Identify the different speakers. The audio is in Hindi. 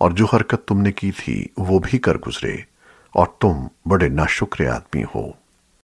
Speaker 1: और जो हरकत तुमने की थी, वो भी कर गुजरे, और तुम बड़े नाशुक्र आदमी हो।